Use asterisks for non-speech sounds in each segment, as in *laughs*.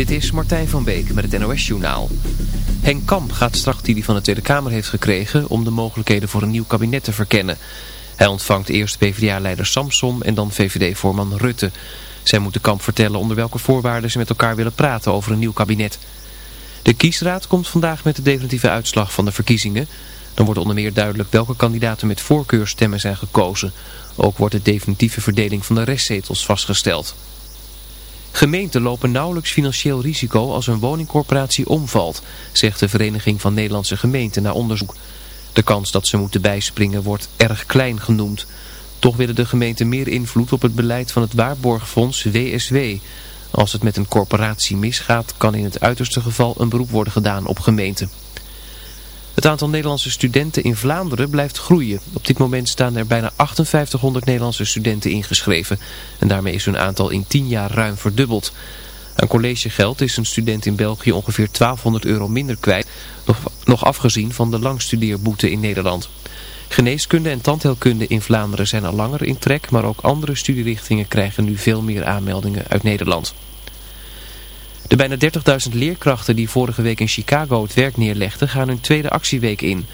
Dit is Martijn van Beek met het NOS-journaal. Henk Kamp gaat straks die hij van de Tweede Kamer heeft gekregen om de mogelijkheden voor een nieuw kabinet te verkennen. Hij ontvangt eerst PvdA-leider Samson en dan VVD-voorman Rutte. Zij moeten Kamp vertellen onder welke voorwaarden ze met elkaar willen praten over een nieuw kabinet. De kiesraad komt vandaag met de definitieve uitslag van de verkiezingen. Dan wordt onder meer duidelijk welke kandidaten met voorkeurstemmen zijn gekozen. Ook wordt de definitieve verdeling van de restzetels vastgesteld. Gemeenten lopen nauwelijks financieel risico als een woningcorporatie omvalt, zegt de Vereniging van Nederlandse Gemeenten na onderzoek. De kans dat ze moeten bijspringen wordt erg klein genoemd. Toch willen de gemeenten meer invloed op het beleid van het waarborgfonds WSW. Als het met een corporatie misgaat, kan in het uiterste geval een beroep worden gedaan op gemeenten. Het aantal Nederlandse studenten in Vlaanderen blijft groeien. Op dit moment staan er bijna 5800 Nederlandse studenten ingeschreven. En daarmee is hun aantal in 10 jaar ruim verdubbeld. Aan collegegeld is een student in België ongeveer 1200 euro minder kwijt. Nog, afgezien van de langstudeerboete in Nederland. Geneeskunde en tandheelkunde in Vlaanderen zijn al langer in trek. Maar ook andere studierichtingen krijgen nu veel meer aanmeldingen uit Nederland. De bijna 30.000 leerkrachten die vorige week in Chicago het werk neerlegden gaan hun tweede actieweek in.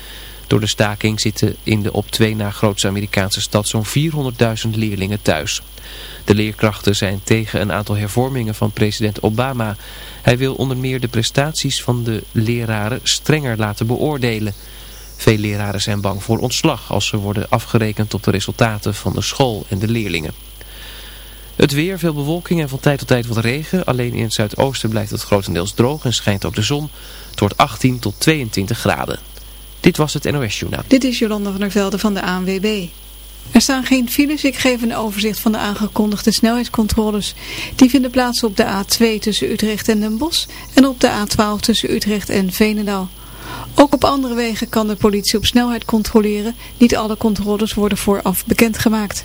Door de staking zitten in de op twee na grootste Amerikaanse stad zo'n 400.000 leerlingen thuis. De leerkrachten zijn tegen een aantal hervormingen van president Obama. Hij wil onder meer de prestaties van de leraren strenger laten beoordelen. Veel leraren zijn bang voor ontslag als ze worden afgerekend op de resultaten van de school en de leerlingen. Het weer, veel bewolking en van tijd tot tijd wat regen. Alleen in het zuidoosten blijft het grotendeels droog en schijnt ook de zon. Het wordt 18 tot 22 graden. Dit was het NOS Journaal. Dit is Jolanda van der Velde van de ANWB. Er staan geen files. Ik geef een overzicht van de aangekondigde snelheidscontroles. Die vinden plaats op de A2 tussen Utrecht en Den Bosch en op de A12 tussen Utrecht en Veenendaal. Ook op andere wegen kan de politie op snelheid controleren. Niet alle controles worden vooraf bekendgemaakt.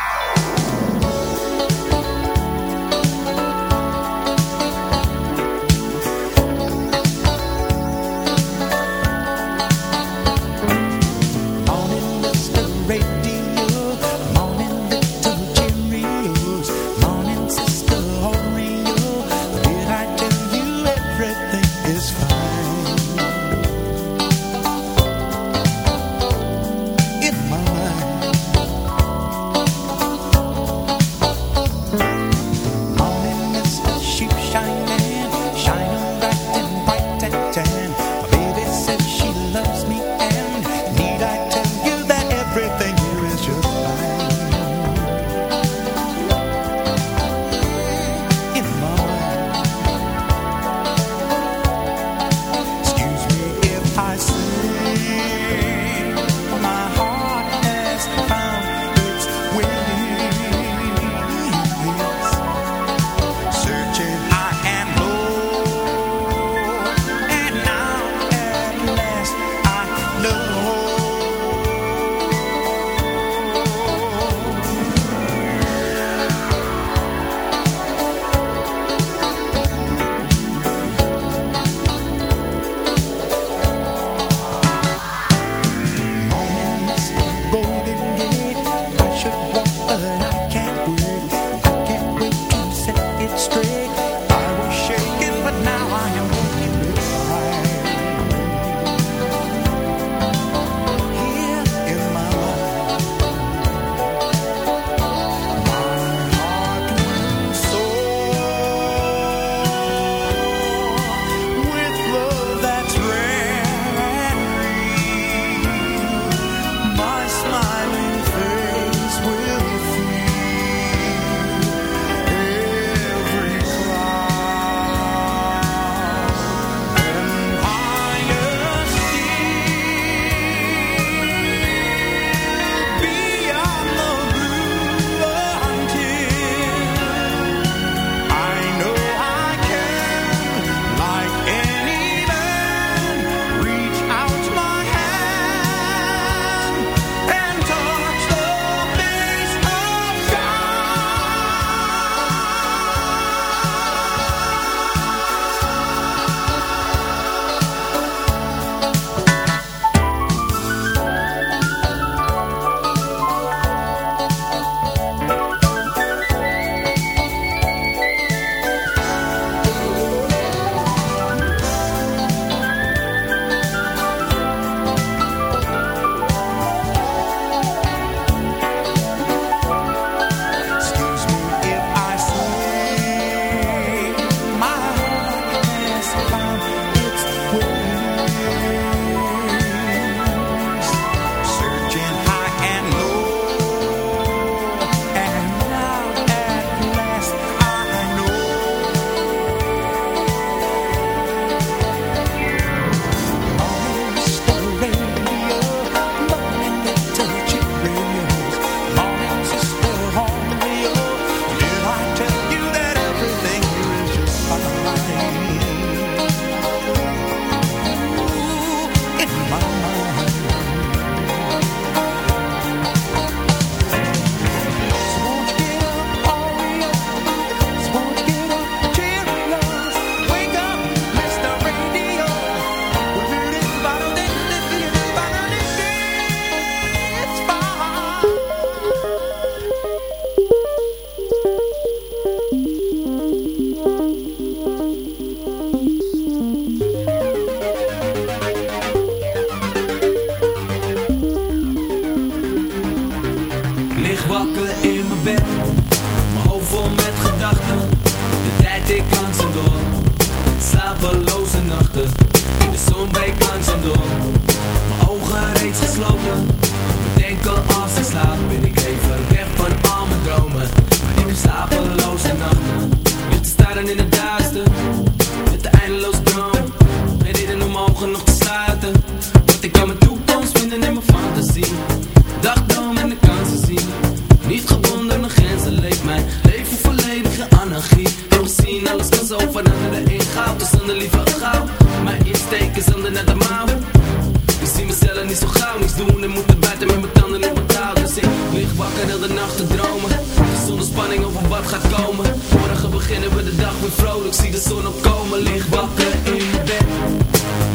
Over wat gaat komen. Morgen beginnen we de dag weer vrolijk. Zie de zon opkomen, lig wakker in mijn bed.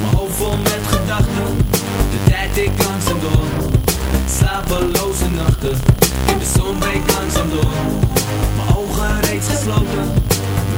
Mijn hoofd vol met gedachten. De tijd ik langzaam door. Slapeloze nachten. De zon breekt langzaam door. Mijn ogen reeds gesloten.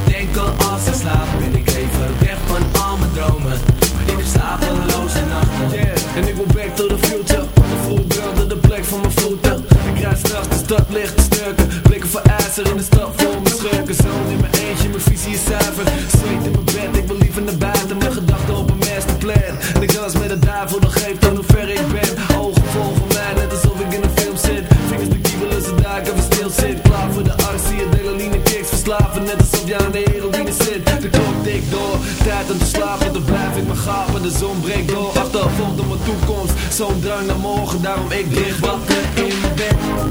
Bedenken als ik slaap. Ben ik even weg van al mijn dromen. Maar ik heb slapeloze nachten. Yeah, en ik wil back to the future. Voel branden de plek van mijn voeten. Ik rijd straks de stad licht te Voor ijzer in de stad vol mijn schurken. Zoon in mijn eentje, mijn visie is zuiver. Zweet in mijn bed, ik wil liever naar buiten. Mijn gedachten op een masterplan. En ik met de duivel, dat geeft aan hoe ver ik ben. Ogen volgen mij, net alsof ik in een film zit. Vingers de kiebelen, ze daar even stil zit. Klaar voor de je delaline kicks Verslaven, net alsof je aan de heroïne zit. De klok tikt door, tijd om te slapen. Dan blijf ik maar gapen, de zon breekt door. Achtervolgd op mijn toekomst, zo'n drang naar morgen Daarom ik lig wakker in mijn bed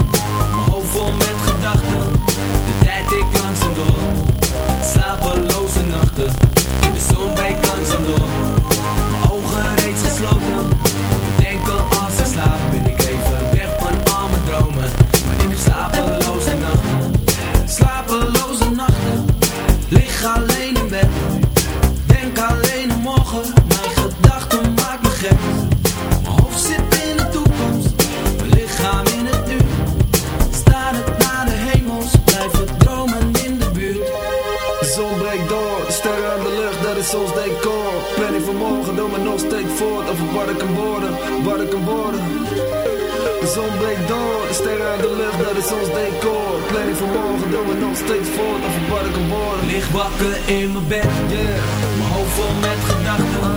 zon breekt door, de sterren aan de lucht, dat is ons decor. Planning voor morgen, doe me nog steeds voort Over wat ik kan worden. Lig wakker in mijn bed, yeah Mijn hoofd vol met gedachten.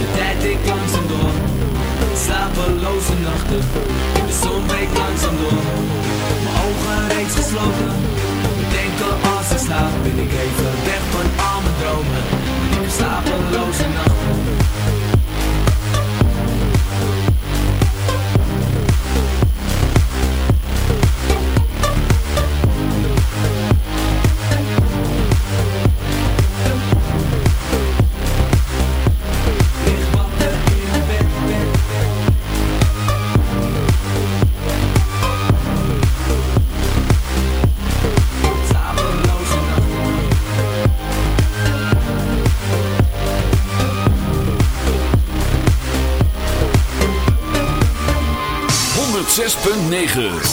De tijd ik langzaam door Slapeloze nachten. De zon breekt langzaam door Mijn ogen reeds gesloten. Denken als ik slaap Ben ik even weg van al mijn dromen 9.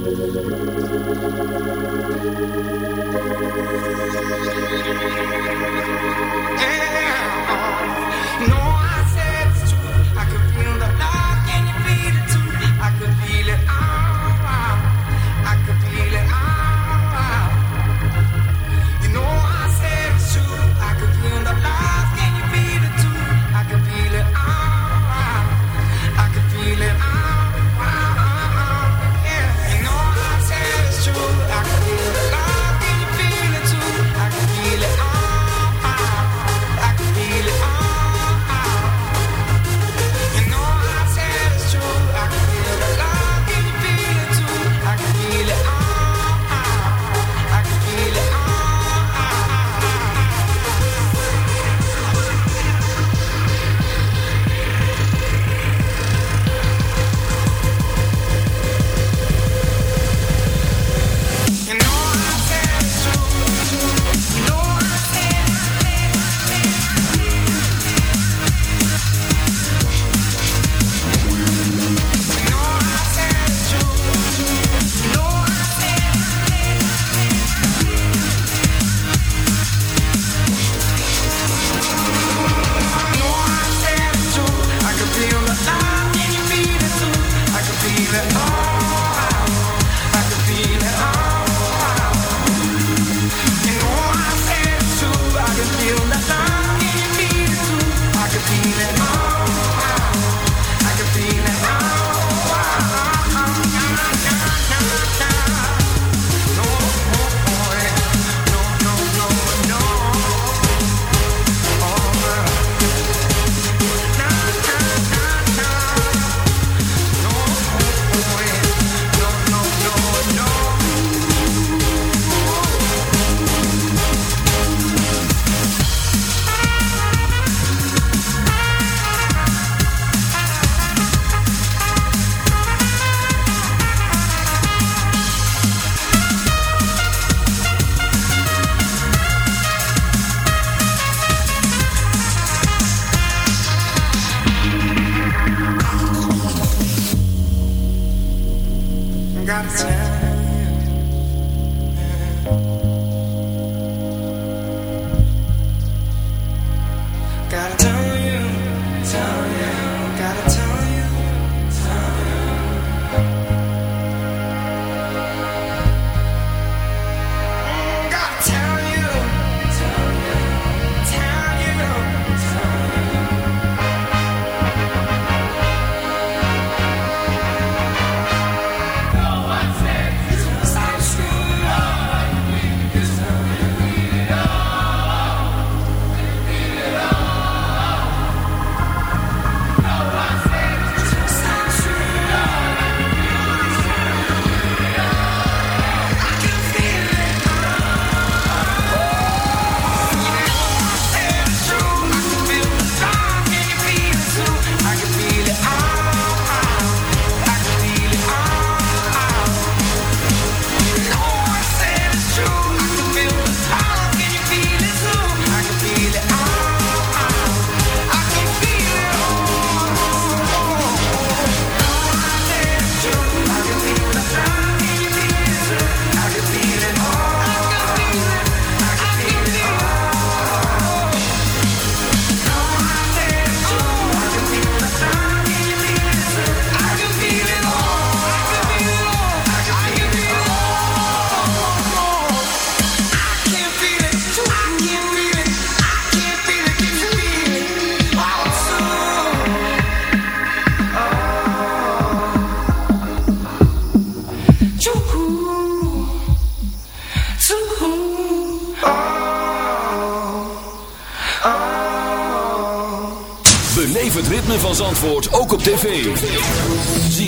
Thank you.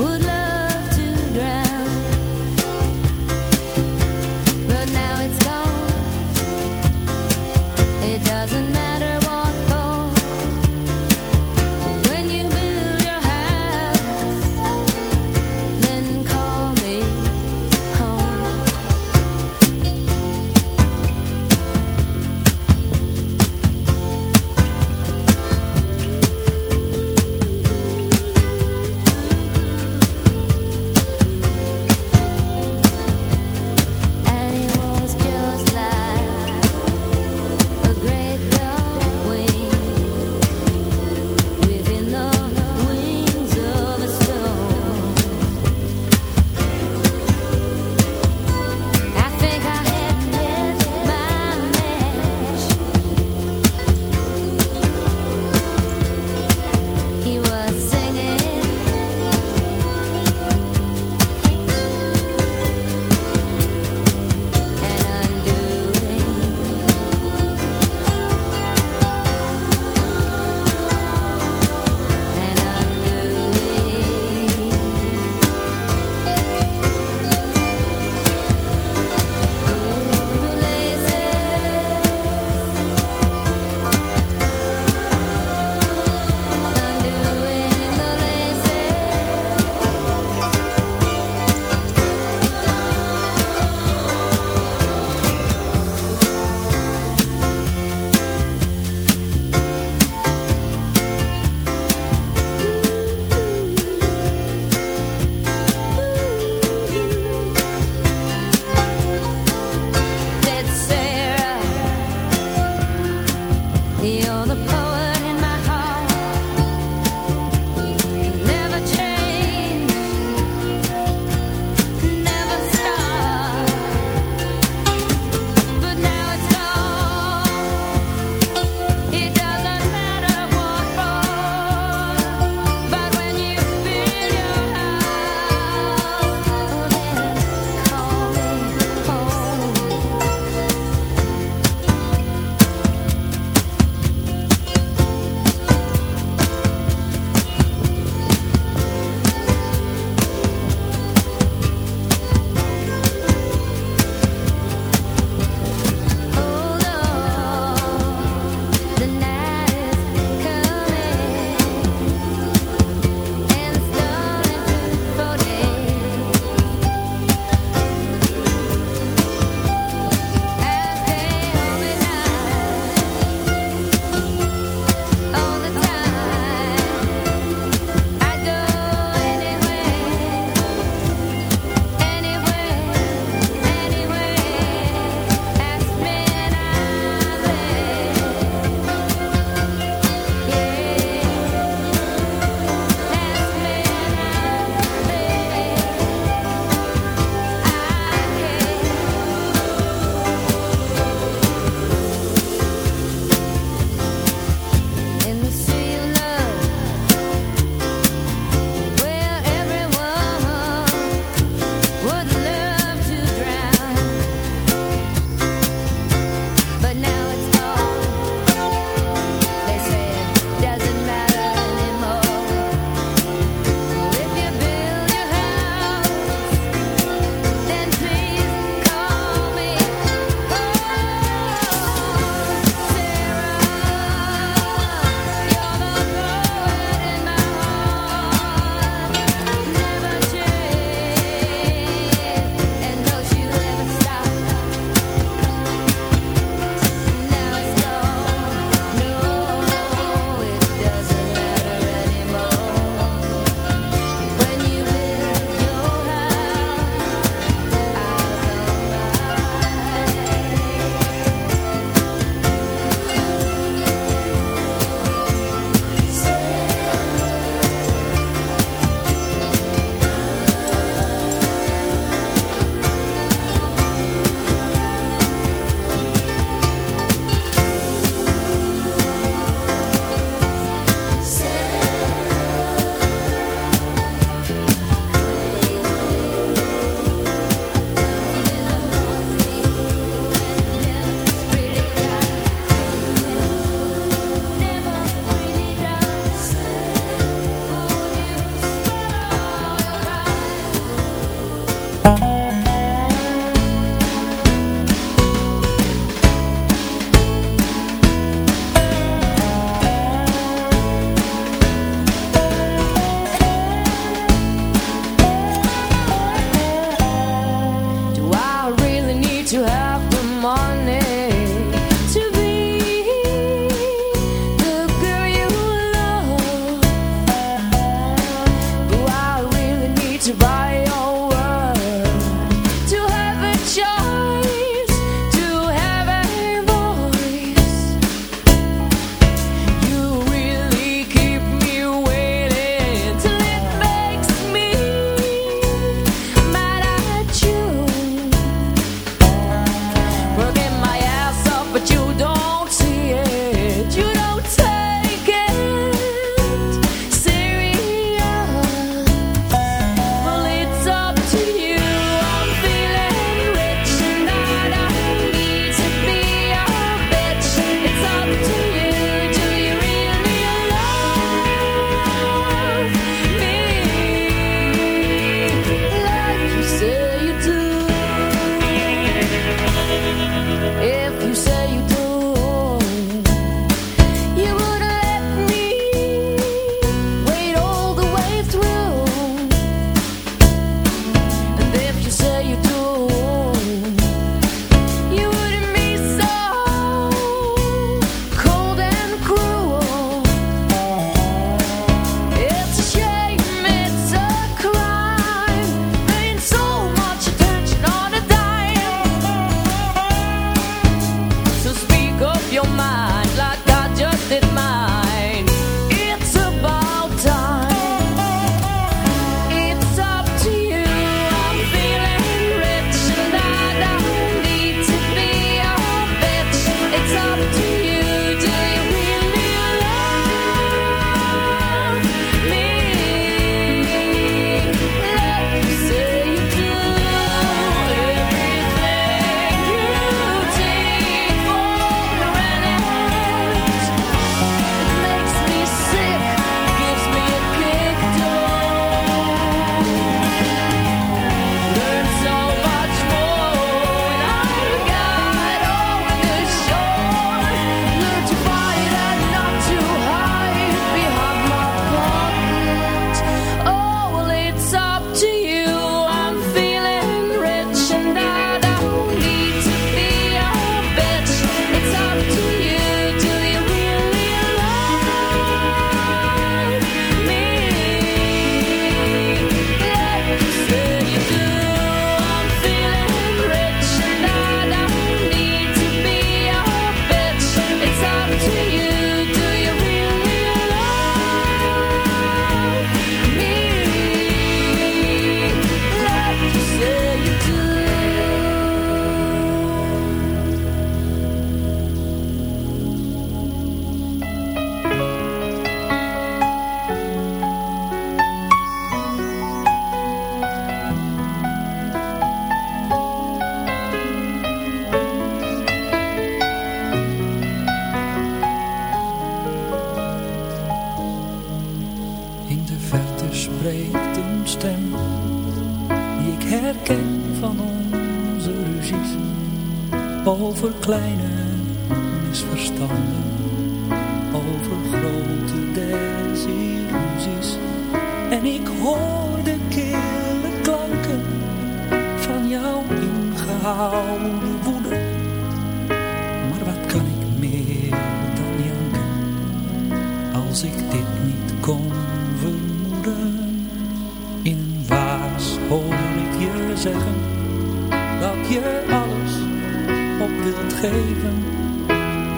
Good The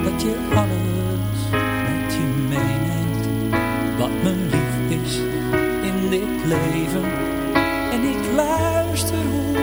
Dat je alles met je meeneemt, wat me lief is in dit leven. En ik luister hoe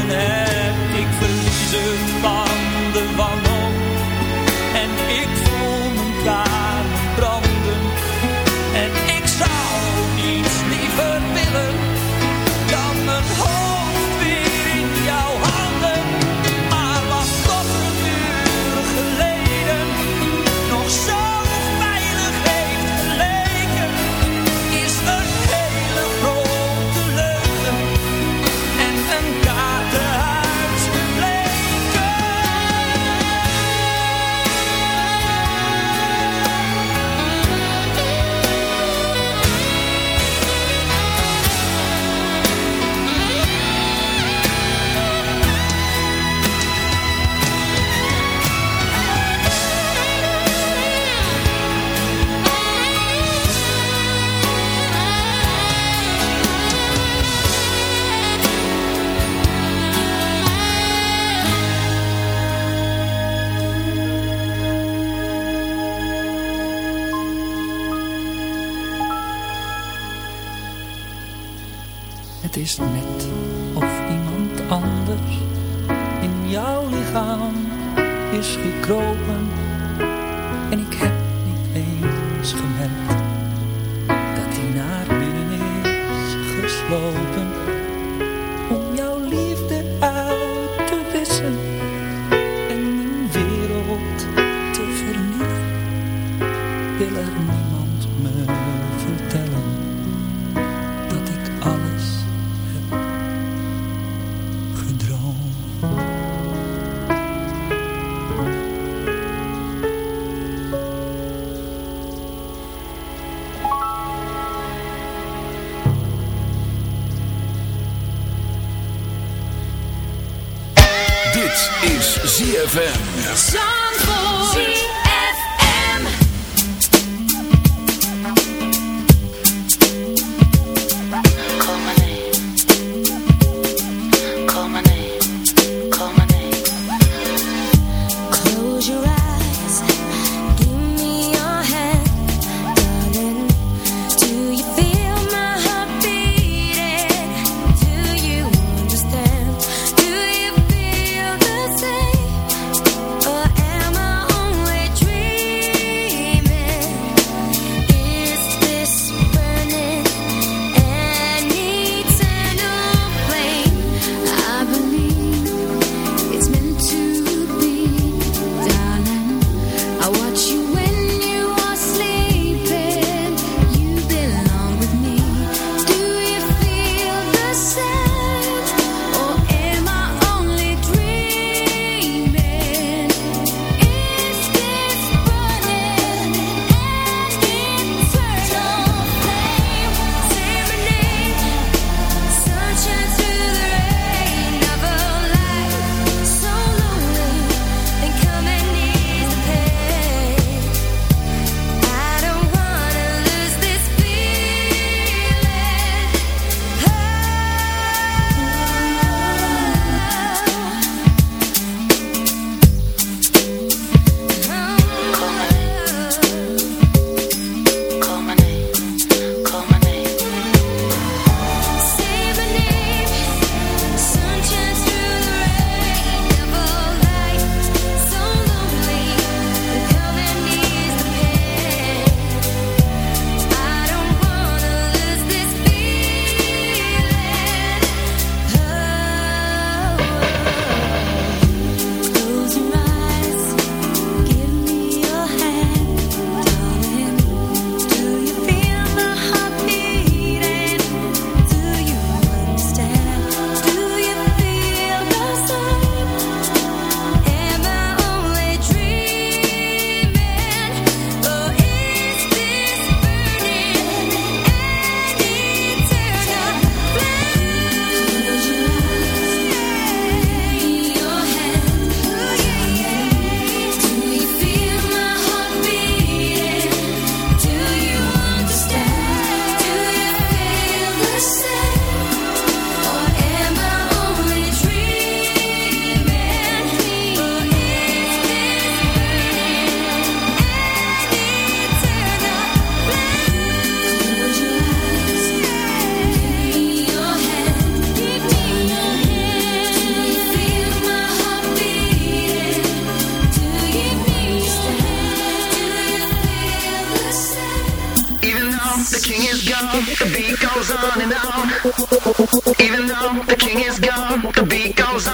gehouden hebt? Ik verlies het van de wanhoop en ik is net of iemand anders in jouw lichaam is gekropen. En ik heb niet eens gemerkt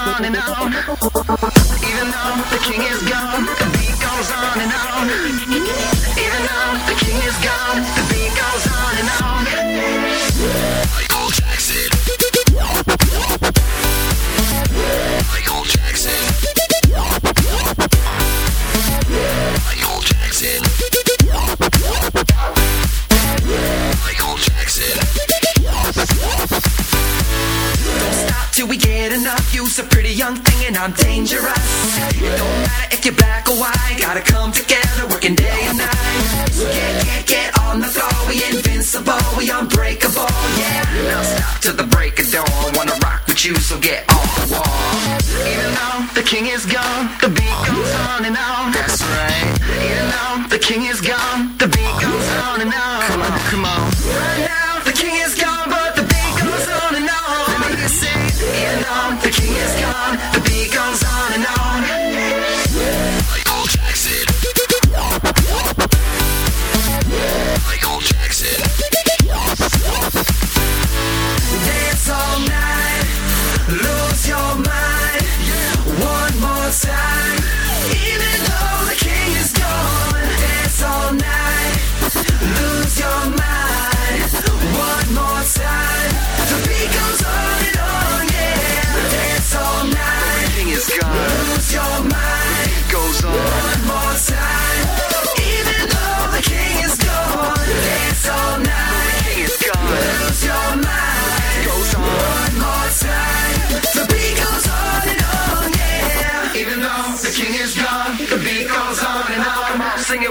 on and on.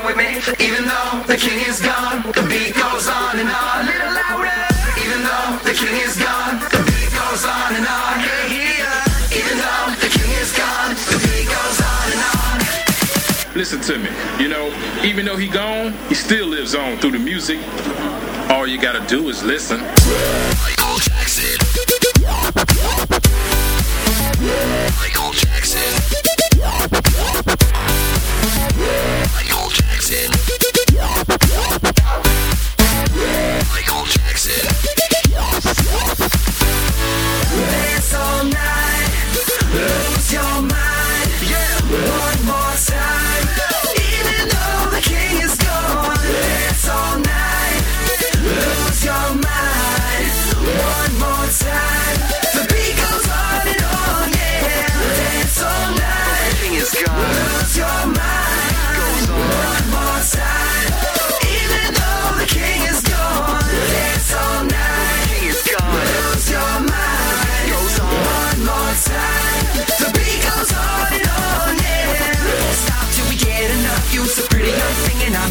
with me. Even though the king is gone, the beat goes on and on. A little louder. Even though the king is gone, the beat goes on and on. Hey, yeah. Even though the king is gone, the beat goes on and on. Listen to me. You know, even though he gone, he still lives on through the music. All you gotta do is listen. Michael Jackson. Michael Jackson.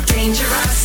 Dangerous.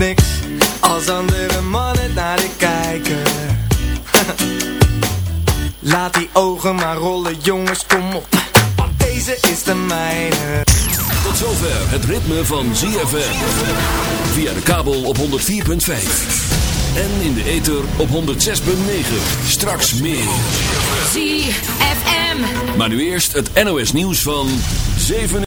niks Als andere mannen naar de kijken *laughs* Laat die ogen maar rollen, jongens, kom op. Want deze is de mijne. Tot zover het ritme van ZFM. Via de kabel op 104.5. En in de ether op 106.9. Straks meer. ZFM. Maar nu eerst het NOS nieuws van 7